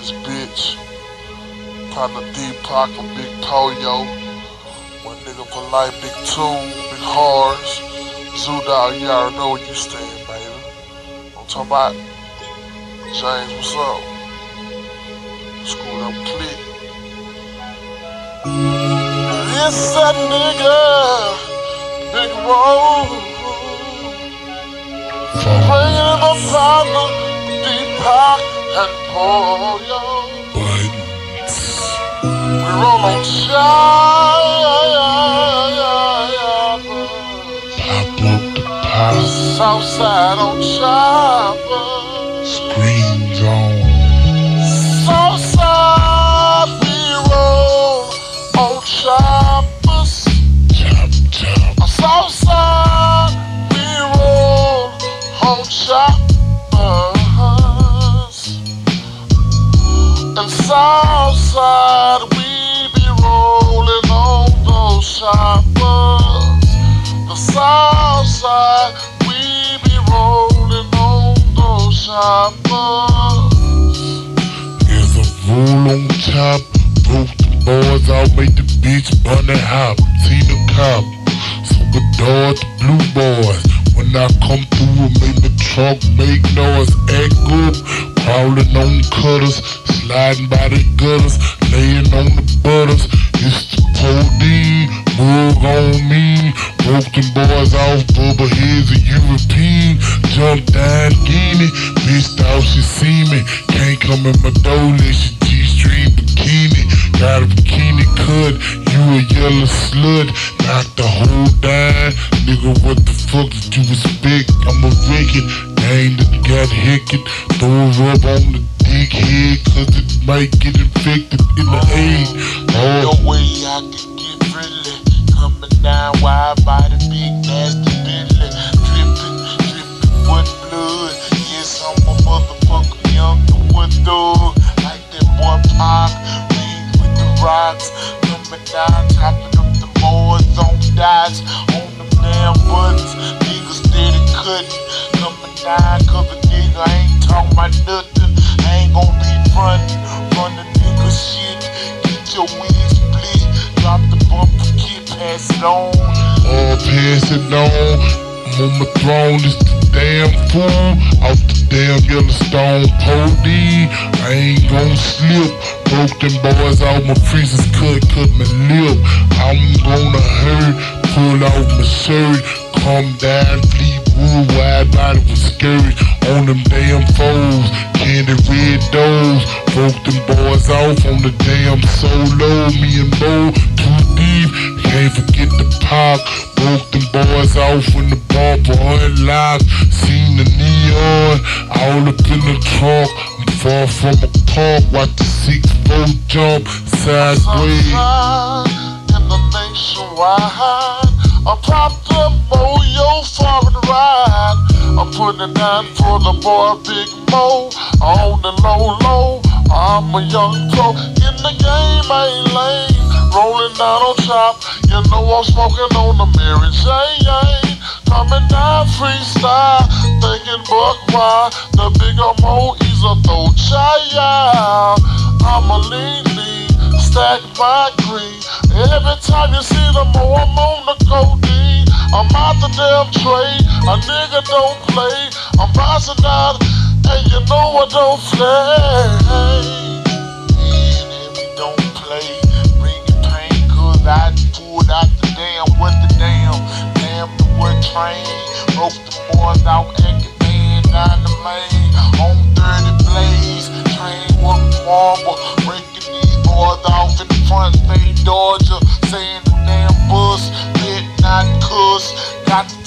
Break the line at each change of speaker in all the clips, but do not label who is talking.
this bitch. Partner Deepak and Big Pollo. One nigga for life, Big Two, Big Dog, you already know where you stand, baby. I'm talking about James, what's up? Screwed Up Click. This a nigga, Big Roll. Bringing the partner, Deepak and Pollo. We roll on
Pop up the pop,
Southside on Chopper.
There's a rule on top. Broke the boys out, make the bitch bunny hop. See the cop. So the dog, the blue boys. When I come through make the truck make noise, act good. Crawling on cutters, sliding by the gutters, laying on the butters. It's the codeine, mug on me. Them boys off, bubble heads a European. Jumped down, guinea. Bitch thought she see me. Can't come in my unless she G-string bikini. Got a bikini cut, you a yellow slut. Knock the whole dime. Nigga, what the fuck did you expect? I'm a record. Ain't that got hicked. Throw rub on the dick head, cause it might get infected in the.
No
Oh,
way I can get really coming down wide by on on them damn buttons. Niggas steady cutting, coming down, cause a nigga ain't talking about nothing. I ain't gonna be running nigga shit. Get your wings split, drop the bumper kit, pass it on.
all pass it on. I'm on my throne, it's the damn fool. Off the damn Yellowstone pody. I ain't gon' slip. Broke them boys out, my freezers cut, cut my lip. I'm gonna hurt, pull out shirt. Come down, Fleetwood, wide body was scary. On them damn foes, candy red doors. Broke them boys off on the damn solo. Me and Bo, too deep. Can't forget the park. Broke them boys off when the bumper unlocked. Seen the neon all up in the trunk. I'm far from a park. Watch the six four jump sideways.
Uh-huh. The nationwide. I popped up on your foreign ride. I'm putting it down for the boy Big Moe. On the low low, I'm a young pro. In the game, I ain't lame. Rolling down on top, you know I'm smoking on the Mary Jane. Coming down freestyle, thinking buck why the bigger Mo is a throw child. I'm a lean lean, stack my green. Every time you see the Mo, oh, I'm on the codeine. I'm out the damn trade, a nigga don't play. I'm passing out, and you know I don't play. And if don't play, bring your pain, cause I pulled out the damn, what the damn, damn the wood train.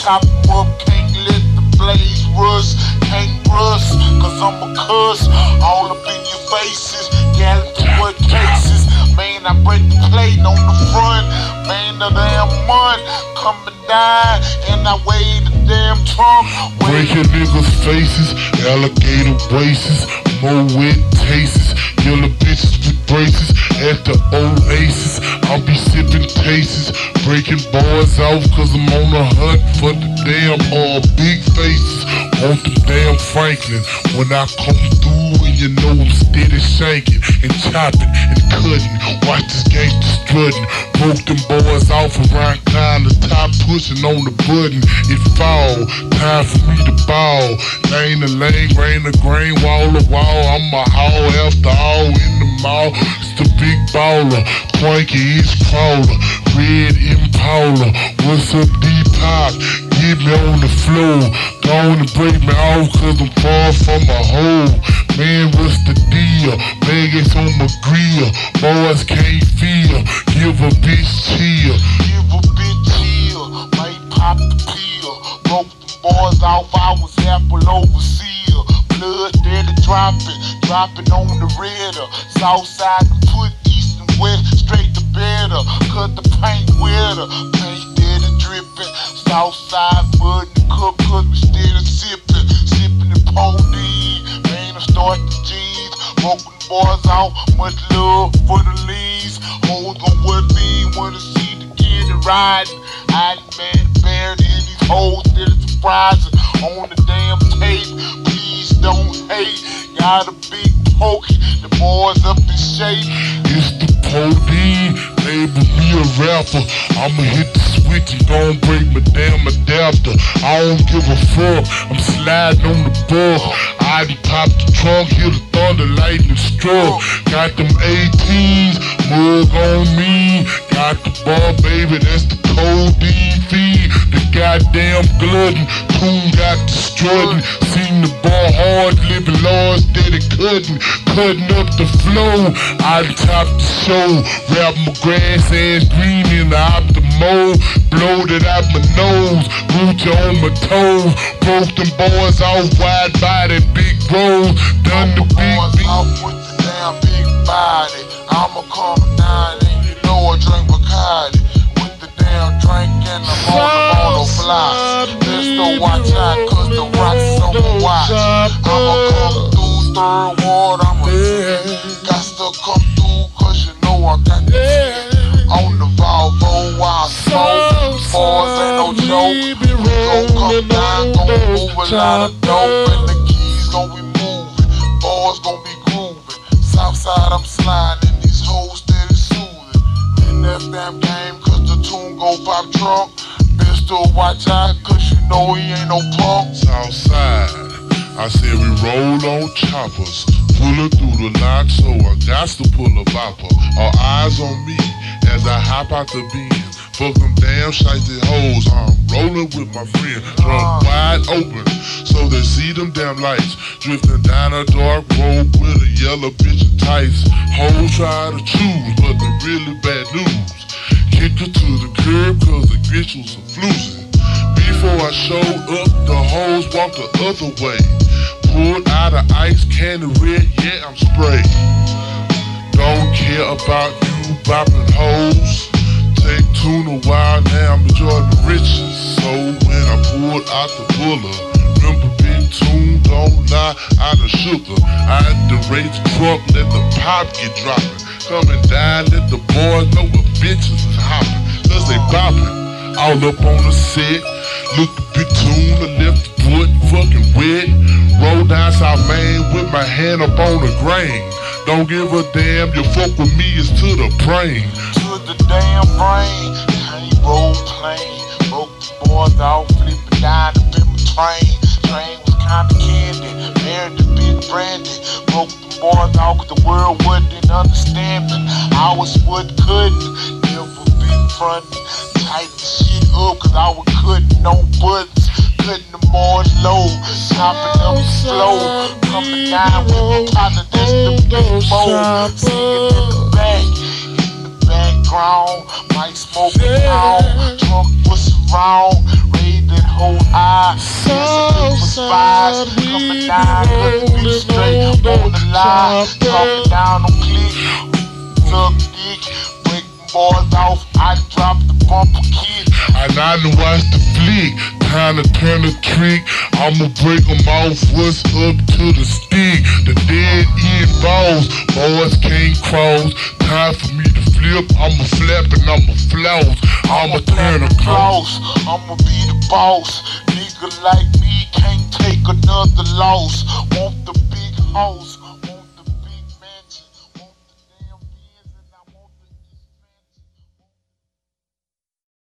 Top up, can't let the blaze rush, can't rush, cause I'm a cuss. All up in your faces, gallop to what cases. Man, I break the plate on the front, man, the damn month coming down, and I weigh the damn trunk.
Breaking niggas' faces, alligator braces, more wet tastes, yellow bitches braces at the oasis. I'll be sipping tastes, breaking boys off cause I'm on the hunt for the damn uh, big faces. Want the damn Franklin when I come through and you know I'm steady shanking and chopping and cutting. Watch this gangster strutting. Broke them boys off around kind of top pushing on the button. It fall. Time for me to ball. Lane to lane, grain to grain, wall to wall. I'm a haul after all in the mall. It's the big baller. Cranky is crawler. Red Impala. What's up, D-Pop? Get me on the floor. To break me off cause I'm far from a hole. Man, what's the deal? Vegas on my grill. Boys can't feel. Give a bitch chill.
Give a bitch chill. Might pop the pill. Broke the boys off. I was apple over seal. Blood steady dropping. Dropping on the redder. Southside and put east and west. Straight to better. Cut the paint wetter. Paint steady dripping. Southside mud in the cup. Cause we steady sipping. Sipping the codeine. Man, I start the G's. Broke the boys out. Much love for the leaves. Hoes gon' wear me. Wanna see the kid riding. I man buried in these hoes. Still surprising. On the damn tape. Don't hate. Got a big poke. The boys up in shape.
It's the codeine, label me a rapper. I'ma hit the switch and gon' break my damn adapter. I don't give a fuck, I'm sliding on the bug. I done popped the trunk, hear the thunder, lightning struck. Got them 18s, mug on me. Got the bar, baby, that's the codeine feed. The goddamn glutton, tune got strutting. Seen the bar hard, living large, steady cutting. Cutting up the flow, I topped the show. Wrap my grass ass green in the optimo. Blowed it out my nose, Gucci on my toes. Broke them boys off wide body, big rolls. Done the big
Boys
beat.
out with the damn big body. I'ma come down and you know I drink Bacardi. With the damn drink the Let's go watch out cause the rocks my watch. I'ma come through third ward, I'ma Got to come through cause you know I got the fit. On the Volvo I smoke. Boys ain't no joke. We gon' come down, gon' move a lot of dope. And the keys gon' be moving. Boys gon' be grooving. Southside I'm sliding. These hoes steady soothing. In that damn game cause the tune gon' pop trunk. Pistol watch out cause you know he ain't no punk.
Southside. I said we roll on choppers, pull her through the lock, so I got to pull a bopper. All eyes on me as I hop out the Benz. Fuck them damn shiesty hoes, I'm rolling with my friend, trunk uh. wide open, so they see them damn lights. Drifting down a dark road with a yellow bitch in tights. Hoes try to choose, but the really bad news. Kick her to the curb cause the bitch was a floozy. Before I showed up, the hoes walked the other way. Pulled out of ice candy red, yeah, I'm sprayed. Don't care about you bopping hoes. Take tuna wild, now I'm enjoying the riches. So when I pulled out the buller, remember big tune, don't lie, out of sugar. I had raise the truck, let the pop get dropping. Coming down, let the boys know what bitches is hopping. Cause they bopping all up on the set. Look bit tune, the left foot fucking wet. Roll down South Main with my hand up on the grain. Don't give a damn, you fuck with me is to the brain.
to the damn brain. Frontin'. Tighten shit up, cause I was cutting on buttons. Cutting the boys low. Chopping up the flow. Coming down with my partner, that's the big bowl. Seeing in the back in the background. Might smoke it. Drunk was wrong. Raid that whole eye. For spies. Coming down, looking me straight on the line. Talking down on click. Suck dick. Break them boys off. I drop the bumper kid.
And I done watch the flick, time to turn the trick. I'ma break break 'em off, what's up to the stick? The dead end balls, boys can't cross. Time for me to flip, I'ma flap and I'ma floss. I'ma turn a close.
close. I'ma be the boss. Nigga like me can't take another loss. Want the big house.